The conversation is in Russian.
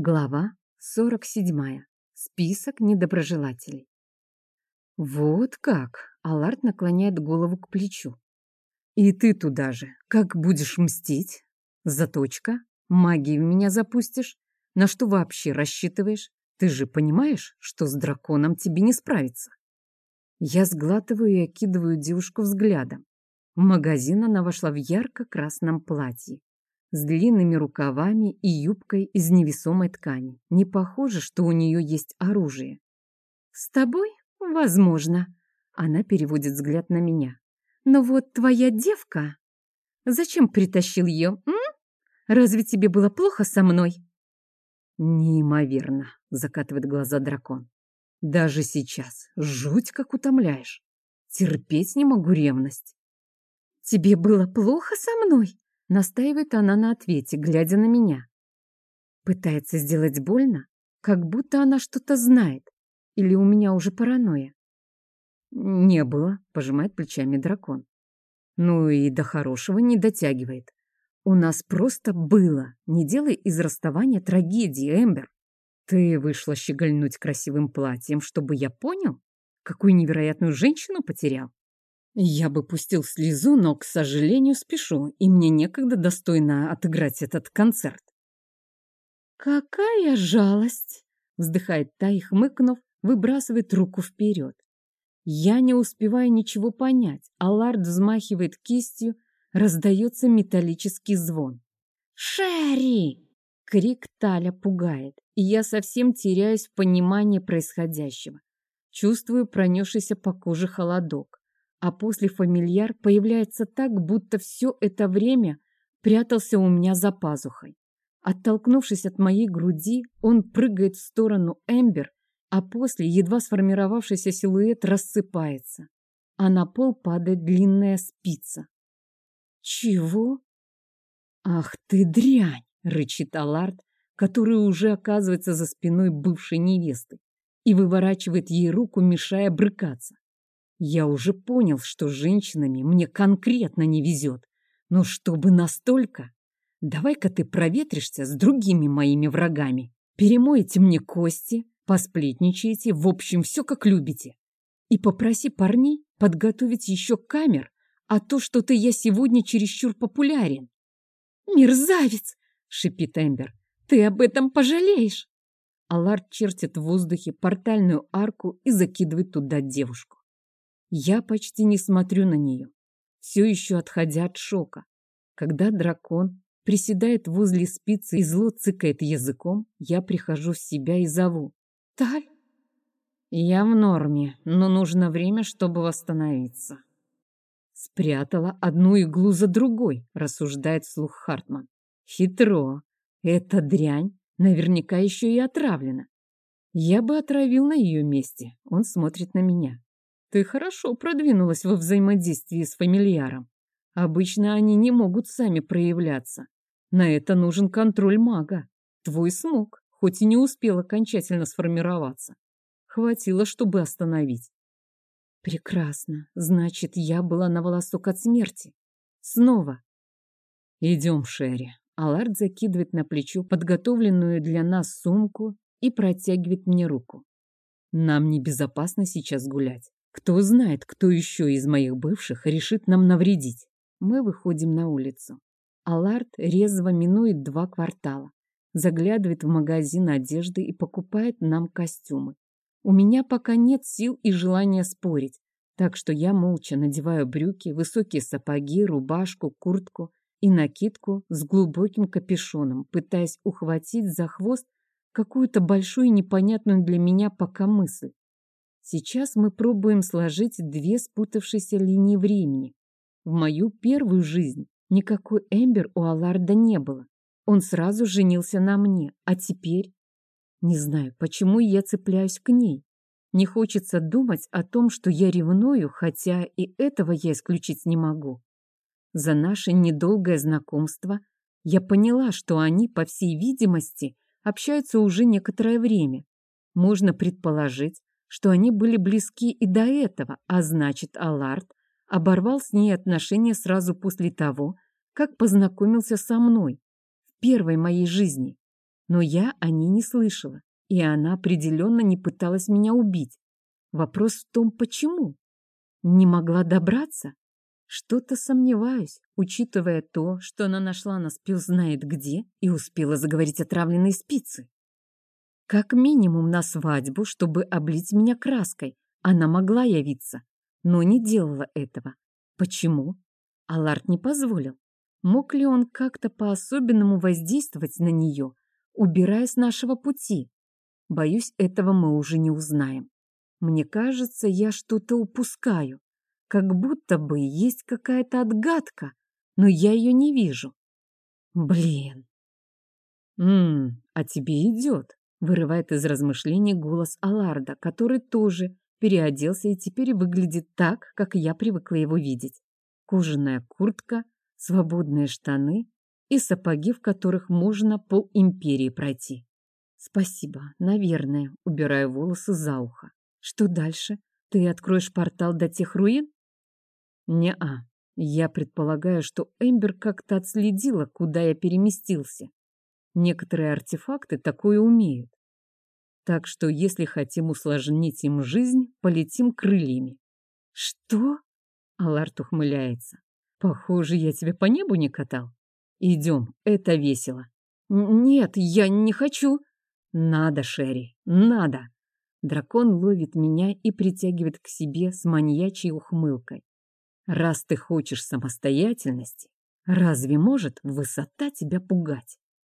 Глава 47. Список недоброжелателей. Вот как! Аларт наклоняет голову к плечу. И ты туда же. Как будешь мстить? Заточка? Магии в меня запустишь? На что вообще рассчитываешь? Ты же понимаешь, что с драконом тебе не справиться? Я сглатываю и окидываю девушку взглядом. В магазин она вошла в ярко-красном платье с длинными рукавами и юбкой из невесомой ткани. Не похоже, что у нее есть оружие. «С тобой? Возможно». Она переводит взгляд на меня. «Но вот твоя девка... Зачем притащил ее, м? Разве тебе было плохо со мной?» «Неимоверно», — закатывает глаза дракон. «Даже сейчас жуть как утомляешь. Терпеть не могу ревность». «Тебе было плохо со мной?» Настаивает она на ответе, глядя на меня. Пытается сделать больно, как будто она что-то знает. Или у меня уже паранойя? Не было, пожимает плечами дракон. Ну и до хорошего не дотягивает. У нас просто было. Не делай из расставания трагедии, Эмбер. Ты вышла щегольнуть красивым платьем, чтобы я понял, какую невероятную женщину потерял. Я бы пустил слезу, но, к сожалению, спешу, и мне некогда достойно отыграть этот концерт. «Какая жалость!» — вздыхает та и, хмыкнув, выбрасывает руку вперед. Я не успеваю ничего понять, а Лард взмахивает кистью, раздается металлический звон. «Шерри!» — крик Таля пугает, и я совсем теряюсь в понимании происходящего. Чувствую пронесшийся по коже холодок а после фамильяр появляется так, будто все это время прятался у меня за пазухой. Оттолкнувшись от моей груди, он прыгает в сторону Эмбер, а после едва сформировавшийся силуэт рассыпается, а на пол падает длинная спица. «Чего?» «Ах ты дрянь!» — рычит Аларт, который уже оказывается за спиной бывшей невесты и выворачивает ей руку, мешая брыкаться. Я уже понял, что с женщинами мне конкретно не везет. Но чтобы настолько... Давай-ка ты проветришься с другими моими врагами. Перемоете мне кости, посплетничаете, в общем, все как любите. И попроси парней подготовить еще камер, а то что-то я сегодня чересчур популярен. «Мерзавец!» — шипит Эмбер. «Ты об этом пожалеешь!» Аларт чертит в воздухе портальную арку и закидывает туда девушку. Я почти не смотрю на нее, все еще отходя от шока. Когда дракон приседает возле спицы и зло цыкает языком, я прихожу в себя и зову. «Таль!» «Я в норме, но нужно время, чтобы восстановиться». Спрятала одну иглу за другой, рассуждает вслух Хартман. Хитро. Эта дрянь наверняка еще и отравлена. Я бы отравил на ее месте. Он смотрит на меня. Ты хорошо продвинулась во взаимодействии с фамильяром. Обычно они не могут сами проявляться. На это нужен контроль мага. Твой смог, хоть и не успел окончательно сформироваться. Хватило, чтобы остановить. Прекрасно. Значит, я была на волосок от смерти. Снова. Идем, Шерри. Алард закидывает на плечо подготовленную для нас сумку и протягивает мне руку. Нам небезопасно сейчас гулять. Кто знает, кто еще из моих бывших решит нам навредить. Мы выходим на улицу. Аларт резво минует два квартала, заглядывает в магазин одежды и покупает нам костюмы. У меня пока нет сил и желания спорить, так что я молча надеваю брюки, высокие сапоги, рубашку, куртку и накидку с глубоким капюшоном, пытаясь ухватить за хвост какую-то большую непонятную для меня пока мысль. Сейчас мы пробуем сложить две спутавшиеся линии времени. В мою первую жизнь никакой Эмбер у Алларда не было. Он сразу женился на мне, а теперь... Не знаю, почему я цепляюсь к ней. Не хочется думать о том, что я ревную, хотя и этого я исключить не могу. За наше недолгое знакомство я поняла, что они, по всей видимости, общаются уже некоторое время. Можно предположить, что они были близки и до этого, а значит, Аларт оборвал с ней отношения сразу после того, как познакомился со мной в первой моей жизни. Но я о ней не слышала, и она определенно не пыталась меня убить. Вопрос в том, почему? Не могла добраться? Что-то сомневаюсь, учитывая то, что она нашла нас пил знает где и успела заговорить отравленные спицы. Как минимум на свадьбу, чтобы облить меня краской, она могла явиться, но не делала этого. Почему? Аларт не позволил. Мог ли он как-то по-особенному воздействовать на нее, убирая с нашего пути? Боюсь, этого мы уже не узнаем. Мне кажется, я что-то упускаю. Как будто бы есть какая-то отгадка, но я ее не вижу. Блин. «Ммм, а тебе идет», — вырывает из размышлений голос Аларда, который тоже переоделся и теперь выглядит так, как я привыкла его видеть. Кожаная куртка, свободные штаны и сапоги, в которых можно пол империи пройти. Спасибо, наверное, убираю волосы за ухо. Что дальше? Ты откроешь портал до тех руин? Не-а. Я предполагаю, что Эмбер как-то отследила, куда я переместился. Некоторые артефакты такое умеют. Так что, если хотим усложнить им жизнь, полетим крыльями. Что? Аларт ухмыляется. Похоже, я тебя по небу не катал. Идем, это весело. Нет, я не хочу. Надо, Шерри, надо. Дракон ловит меня и притягивает к себе с маньячей ухмылкой. Раз ты хочешь самостоятельности, разве может высота тебя пугать?